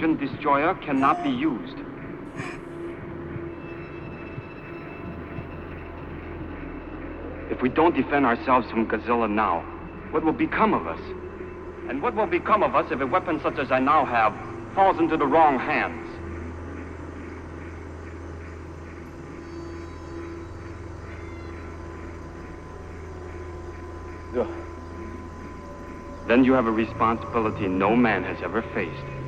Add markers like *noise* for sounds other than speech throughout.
Oxygen destroyer cannot be used. If we don't defend ourselves from Godzilla now, what will become of us? And what will become of us if a weapon such as I now have falls into the wrong hands? Then you have a responsibility no man has ever faced.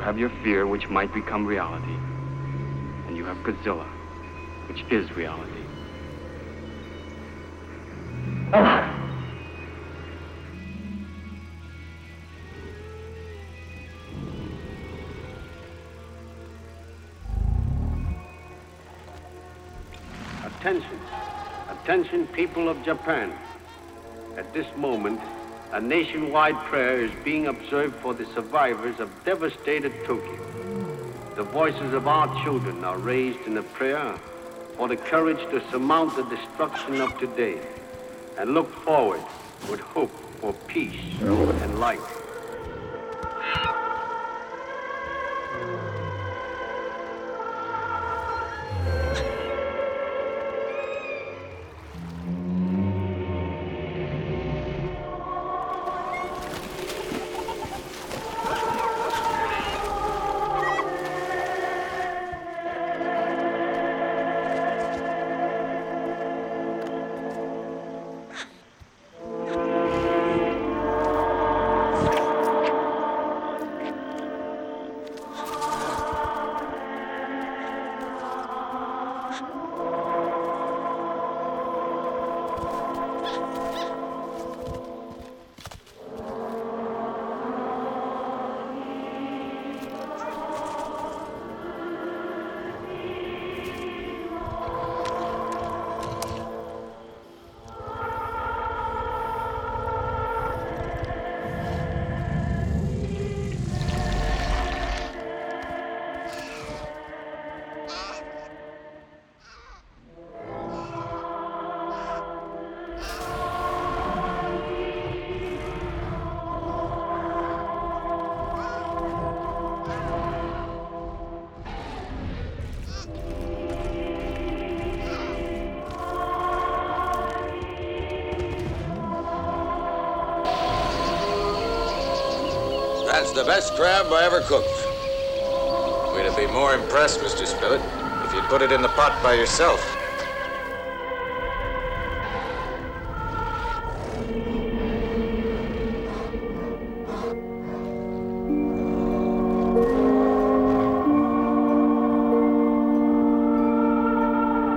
You have your fear, which might become reality. And you have Godzilla, which is reality. Attention. Attention, people of Japan. At this moment, a nationwide prayer is being observed for the survivors of devastated Tokyo. The voices of our children are raised in a prayer for the courage to surmount the destruction of today and look forward with hope for peace and light. That's the best crab I ever cooked. We'd have been more impressed, Mr. Spilett, if you'd put it in the pot by yourself.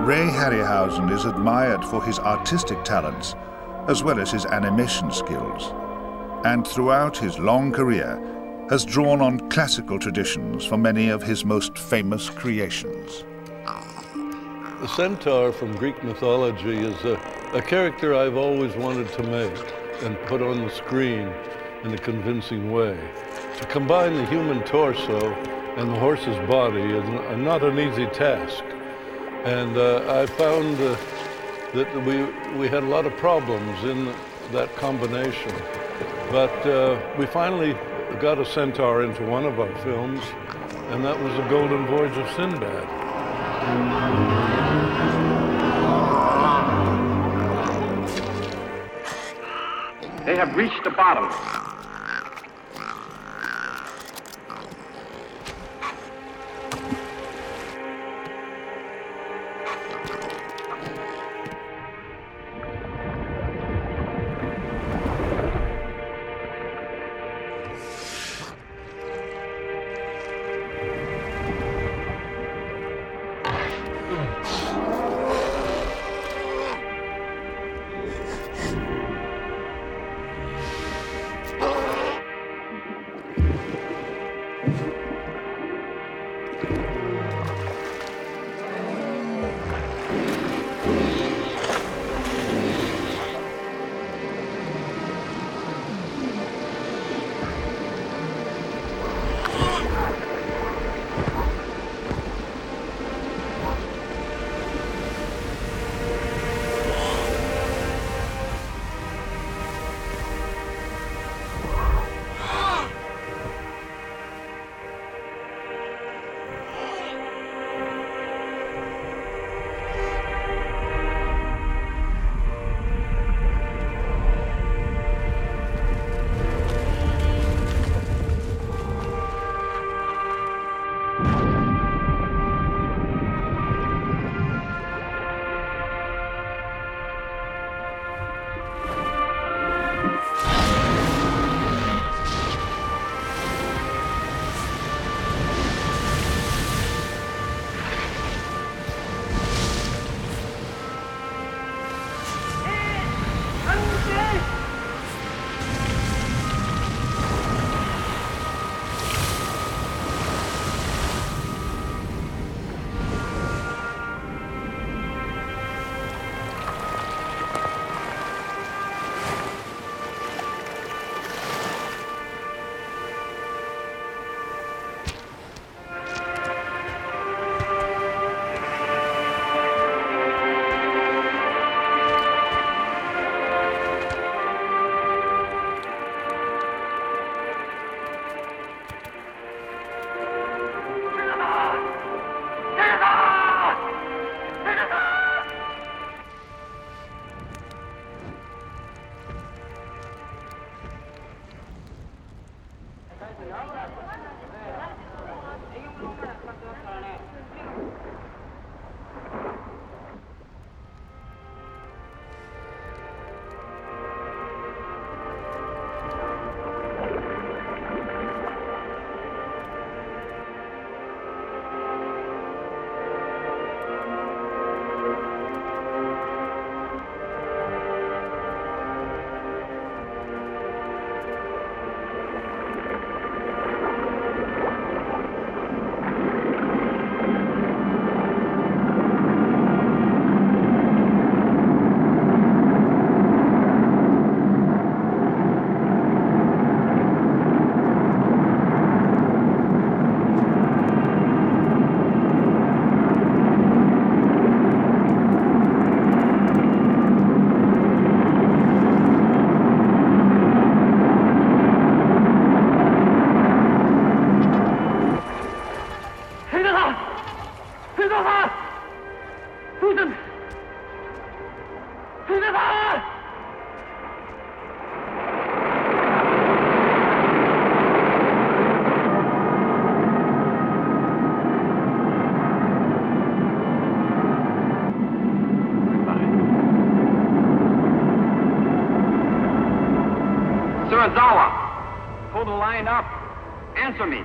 Ray Harryhausen is admired for his artistic talents as well as his animation skills, and throughout his long career has drawn on classical traditions for many of his most famous creations. The centaur from Greek mythology is a, a character I've always wanted to make and put on the screen in a convincing way. To combine the human torso and the horse's body is n- not an easy task. And uh, I found uh, that we, we had a lot of problems in that combination. But uh, we finally got a centaur into one of our films, and that was The Golden Voyage of Sinbad. They have reached the bottom. Answer me.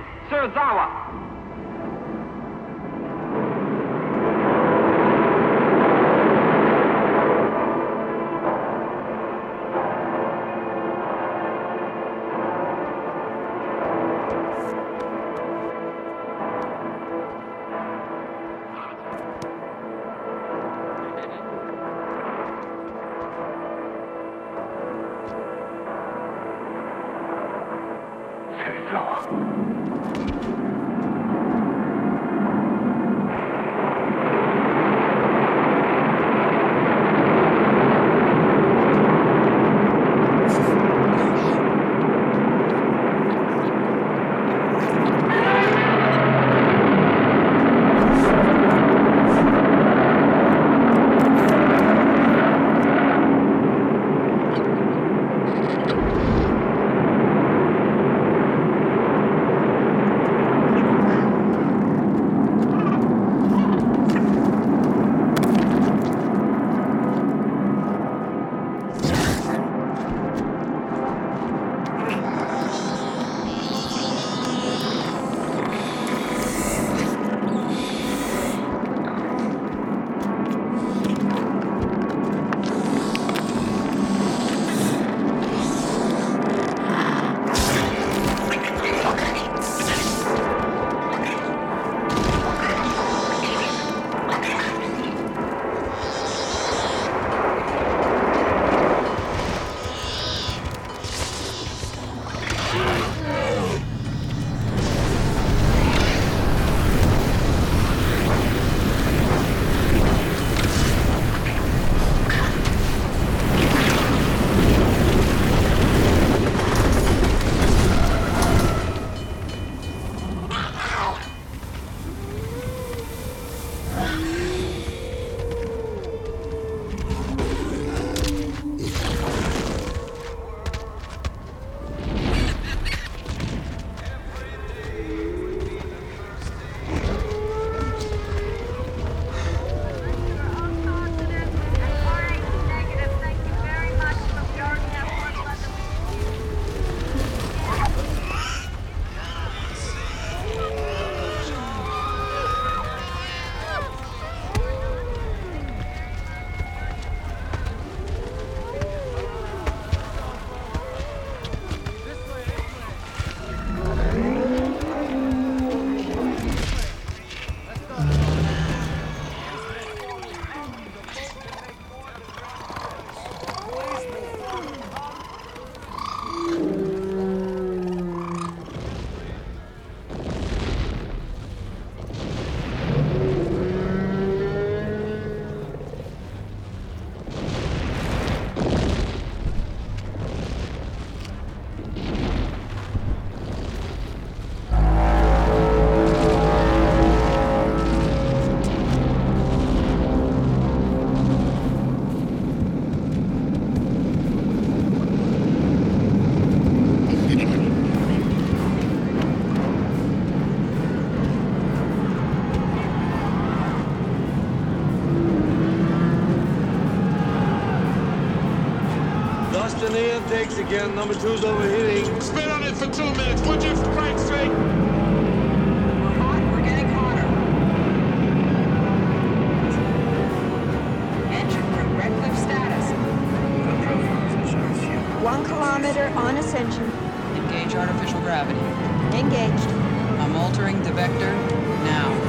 Surazawa! mistakes again. Number two's overheating. Spin on it for two minutes, would you, for Christ's sake? We're hot. We're getting hotter. Engine room, Redcliffe status. One kilometer on ascension. Engage artificial gravity. Engaged. I'm altering the vector now.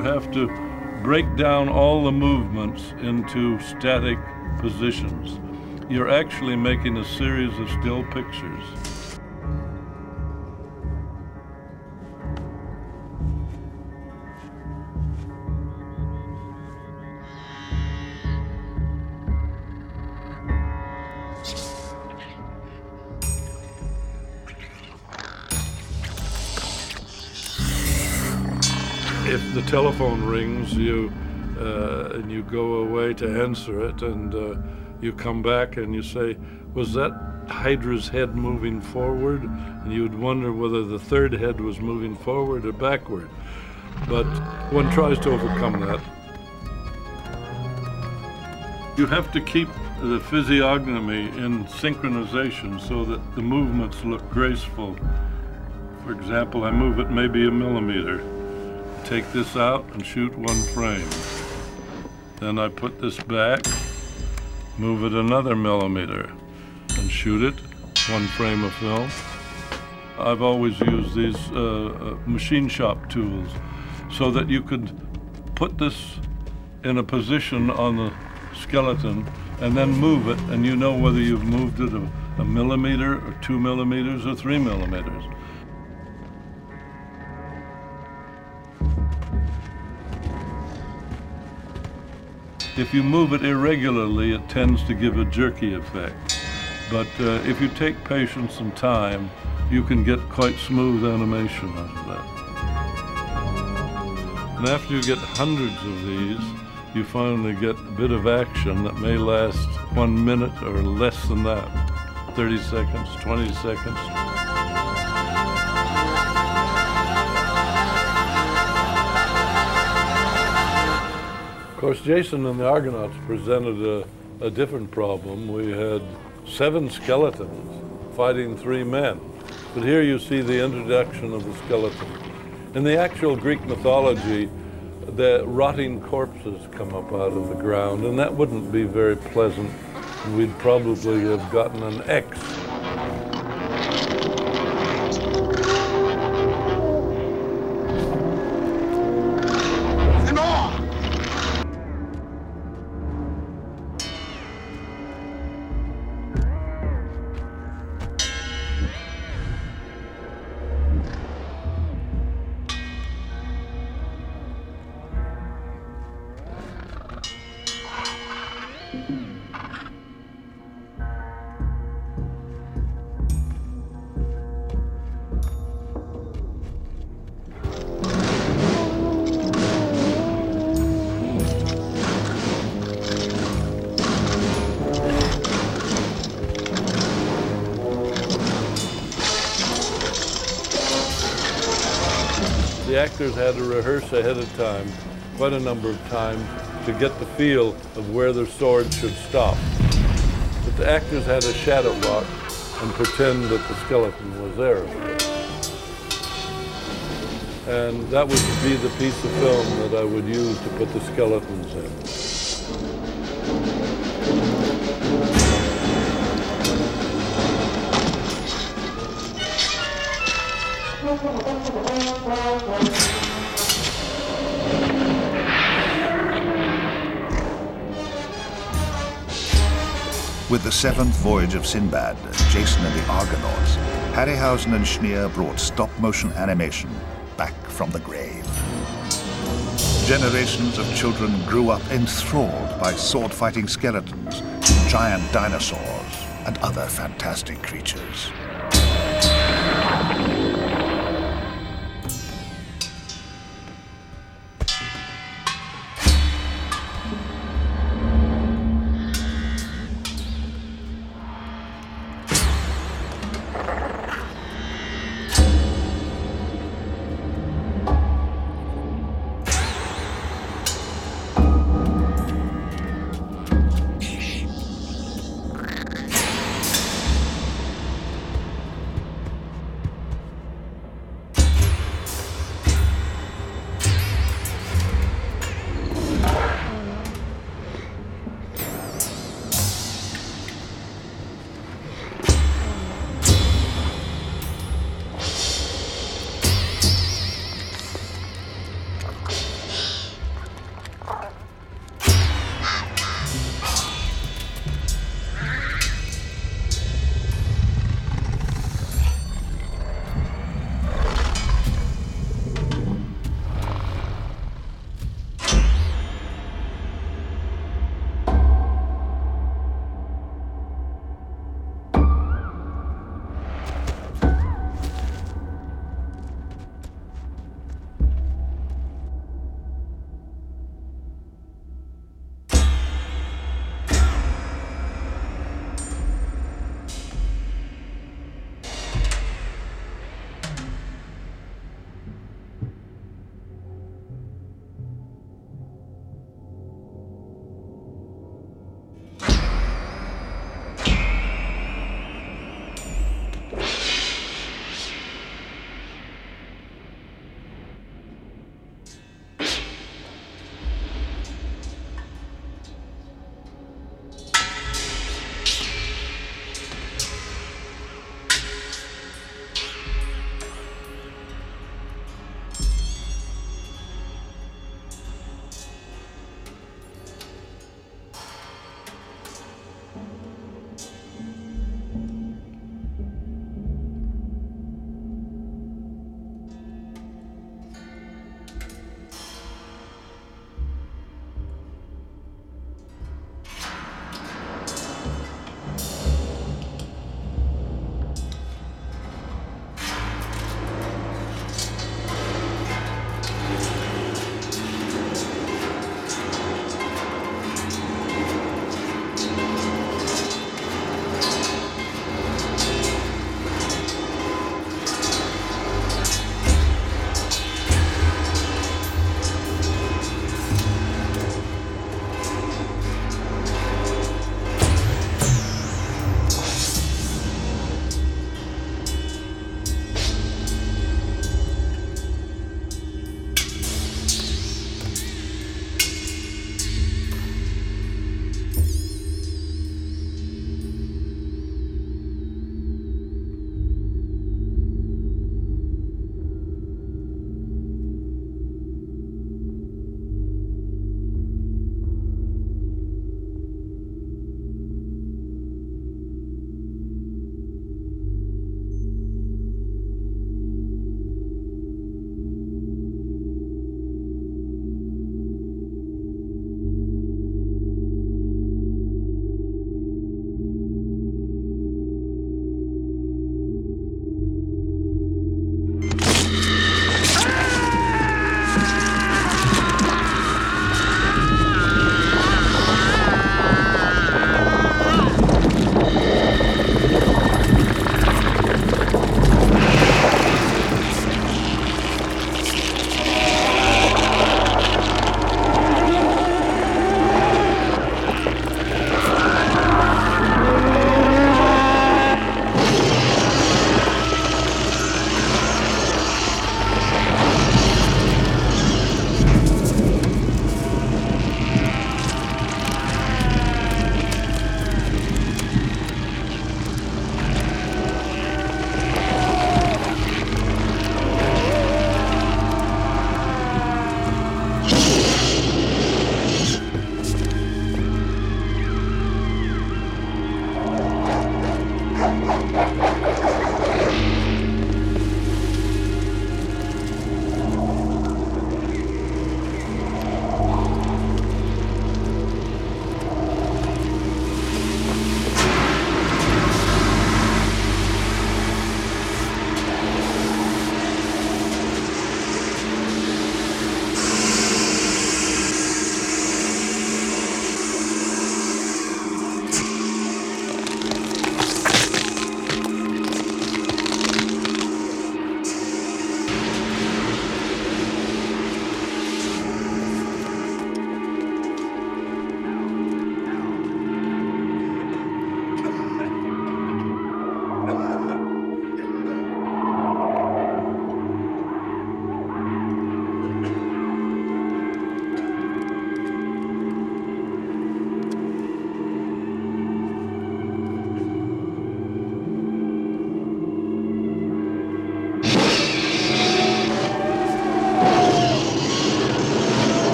You have to break down all the movements into static positions. You're actually making a series of still pictures. Telephone rings, you uh, and you go away to answer it, and uh, you come back and you say, "Was that Hydra's head moving forward?" And you would wonder whether the third head was moving forward or backward. But one tries to overcome that. You have to keep the physiognomy in synchronization so that the movements look graceful. For example, I move it maybe a millimeter. Take this out and shoot one frame. Then I put this back, move it another millimeter, and shoot it, one frame of film. I've always used these uh, uh, machine shop tools so that you could put this in a position on the skeleton and then move it, and you know whether you've moved it a, a millimeter or two millimeters or three millimeters. If you move it irregularly, it tends to give a jerky effect. But uh, if you take patience and time, you can get quite smooth animation out of that. And after you get hundreds of these, you finally get a bit of action that may last one minute or less than that 30 seconds, 20 seconds. Of course, Jason and the Argonauts presented a, a different problem. We had seven skeletons fighting three men. But here you see the introduction of the skeleton. In the actual Greek mythology, the rotting corpses come up out of the ground, and that wouldn't be very pleasant. We'd probably have gotten an X actors had to rehearse ahead of time, quite a number of times, to get the feel of where their sword should stop. But the actors had to shadow walk and pretend that the skeleton was there. And that would be the piece of film that I would use to put the skeletons in. *laughs* With the seventh voyage of Sinbad, Jason and the Argonauts, Harryhausen and Schneer brought stop-motion animation back from the grave. Generations of children grew up enthralled by sword-fighting skeletons, giant dinosaurs, and other fantastic creatures.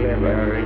Clever.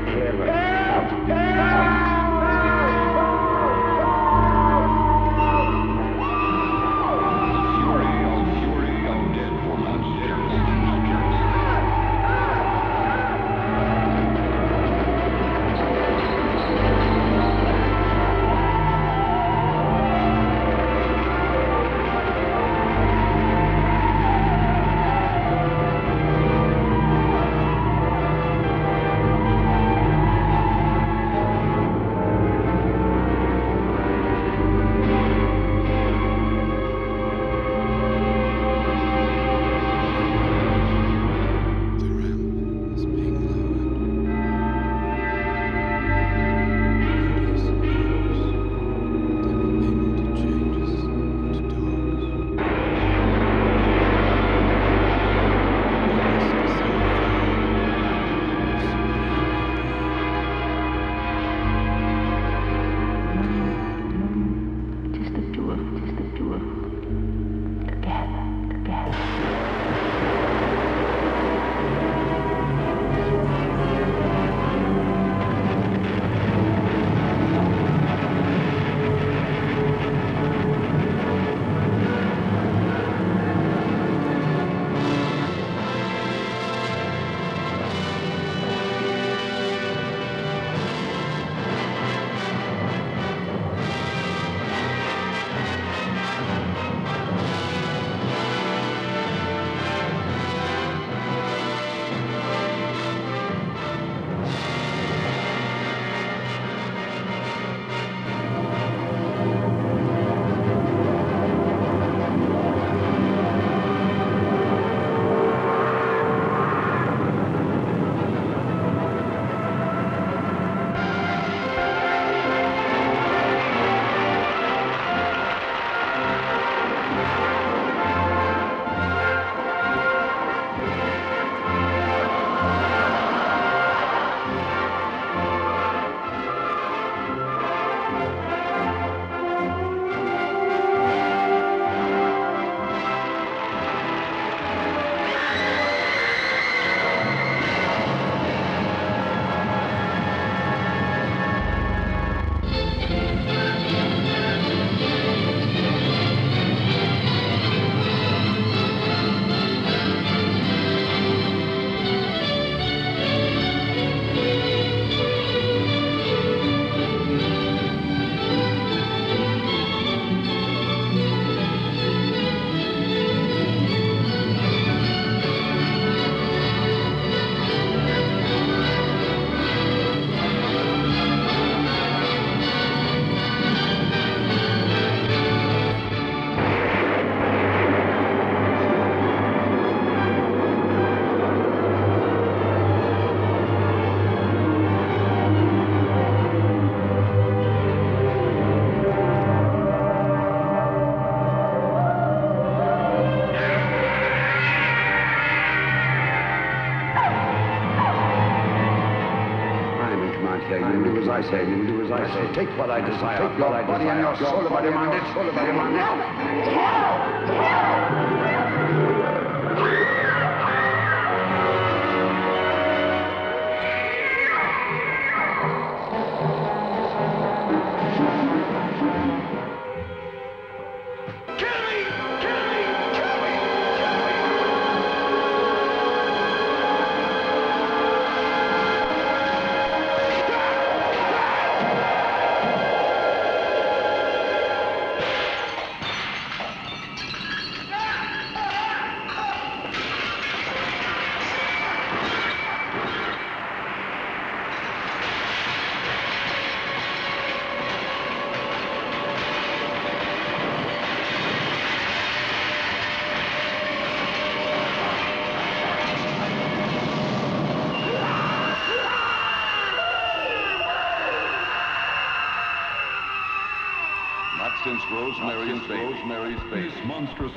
Here. You do as I say. You do as I say. Take what I desire. Take your body and your soul, body, demand it. Soul, body, demand it. Not This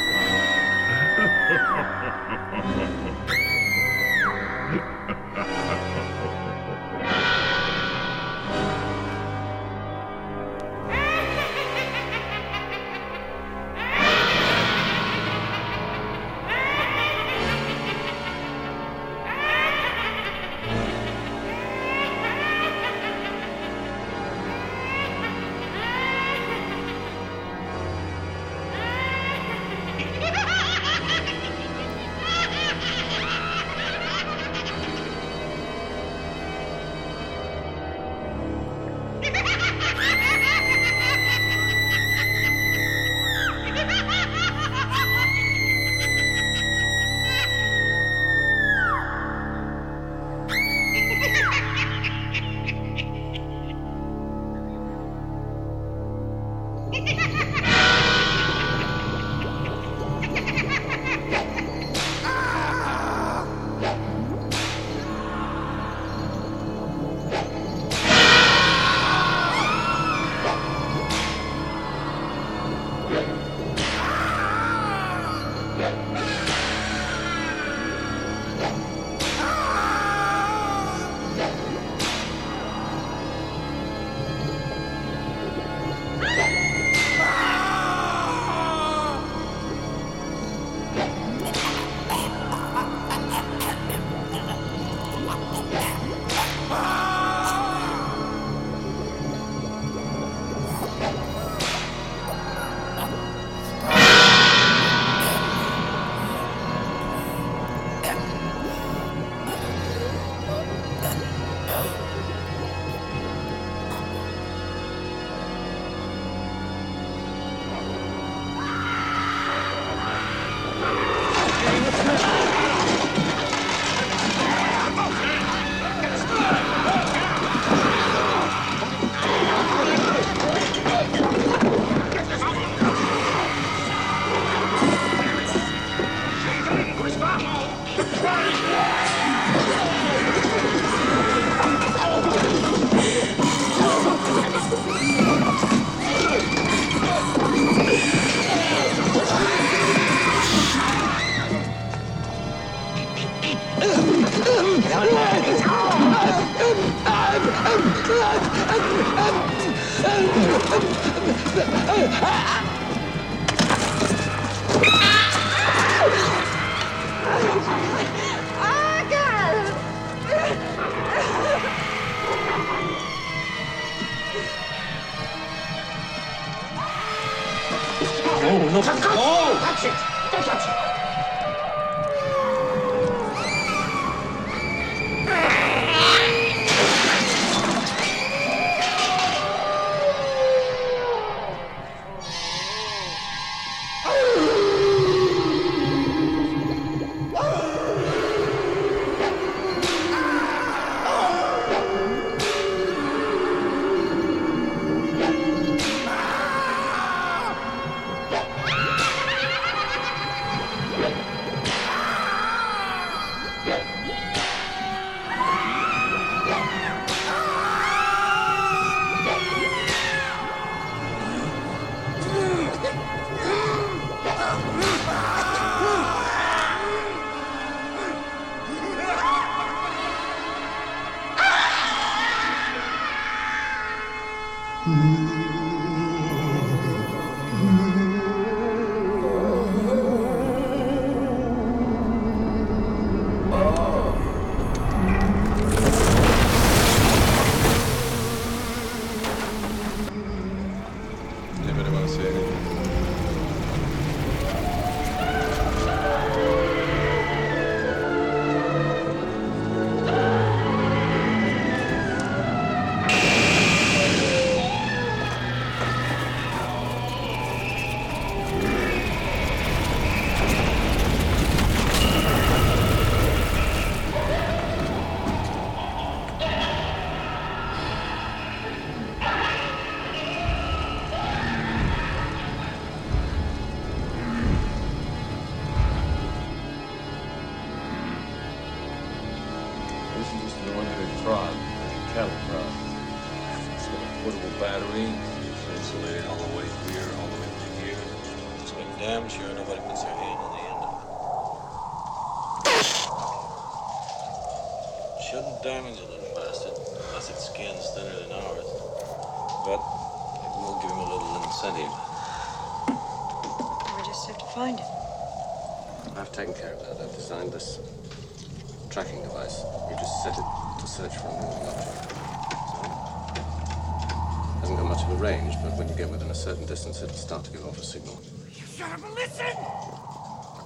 hasn't got much of a range, but when you get within a certain distance, it'll start to give off a signal. You shut up and listen!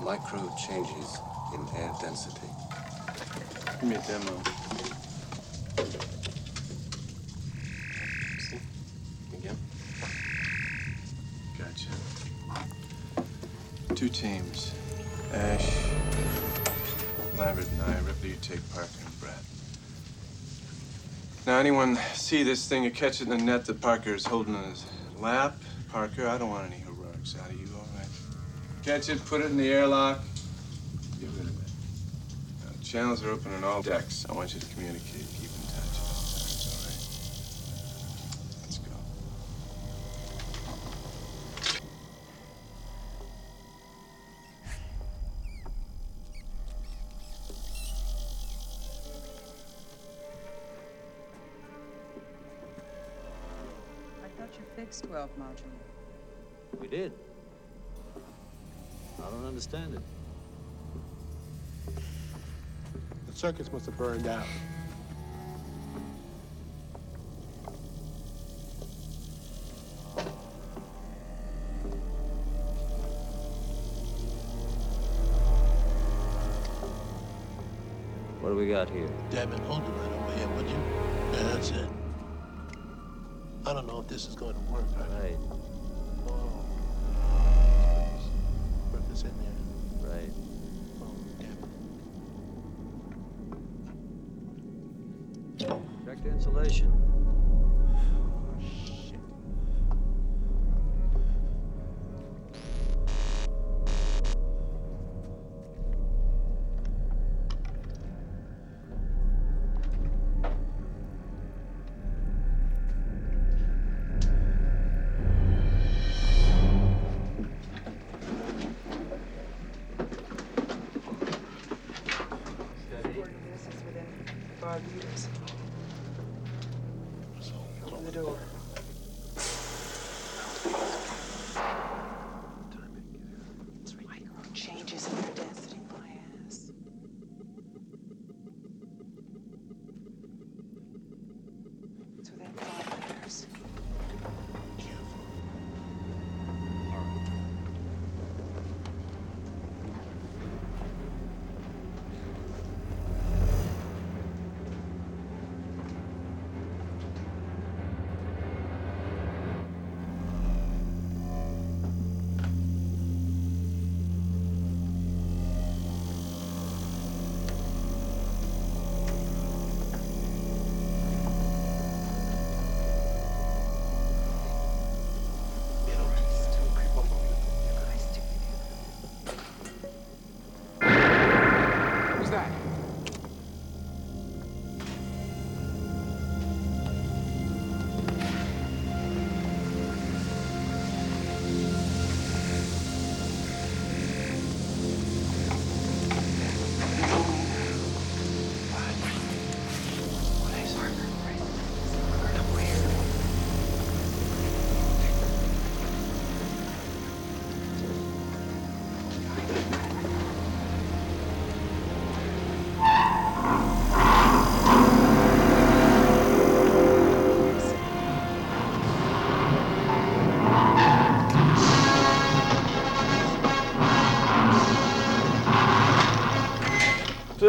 Micro changes in air density. Give me a demo. See? Again? Gotcha. Two teams. Ash, Lambert and I. Ripley, you take Parker and Brett. Now, anyone see this thing or catch it in the net that Parker is holding in his lap? Parker, I don't want any heroics out of you, all right? Catch it, put it in the airlock, get rid of it. Now, channels are open on all decks. I want you to communicate, you fixed 12 module. We did. I don't understand it. The circuits must have burned out. What do we got here? Damn it, hold it this is going to work. Right. Oh. Put this in there. Right. Oh, damn Check the insulation.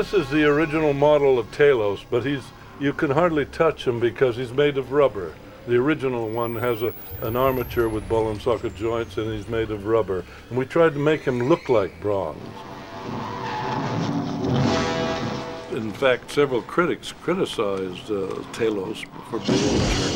This is the original model of Talos, but he's you can hardly touch him because he's made of rubber. The original one has a, an armature with ball and socket joints, and he's made of rubber. And we tried to make him look like bronze. In fact, several critics criticized uh, Talos for being church.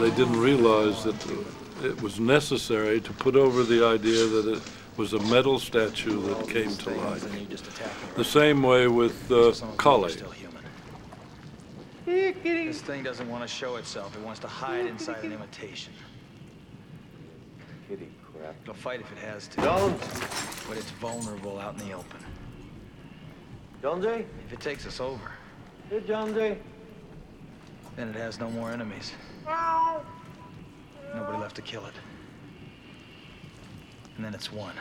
They didn't realize that it was necessary to put over the idea that it, was a metal statue that came to life. The same way with uh, Kali. This thing doesn't want to show itself. It wants to hide inside an imitation. Kitty crap. It'll fight if it has to. Don't. But it's vulnerable out in the open. Jonesy? If it takes us over, Hey, Jonesy. then it has no more enemies. Nobody left to kill it. And then it's won.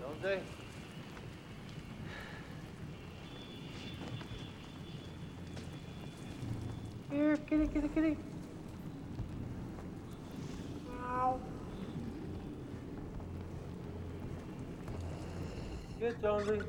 Jonesy? Here, kitty, kitty, kitty. Ow. Good, Jonesy.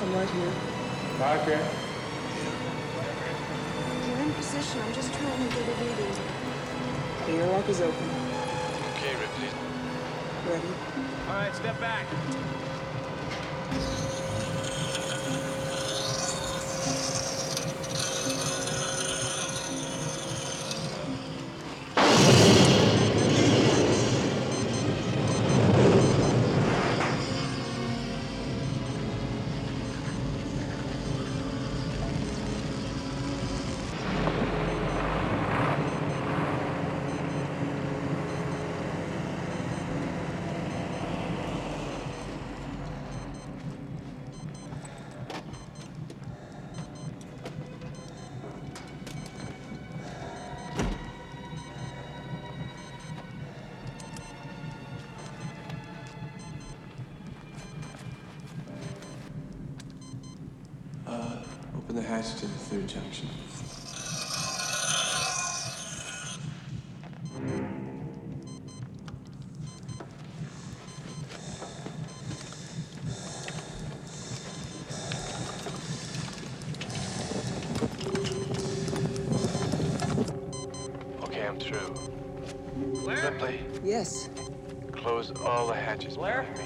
I'm right here. Parker. You're in position. I'm just trying to get a reading. The airlock is open. Okay, Ripley. Ready? All right, step back. Open the hatch to the third junction. Okay, I'm through. Ripley, Yes. close all the hatches behind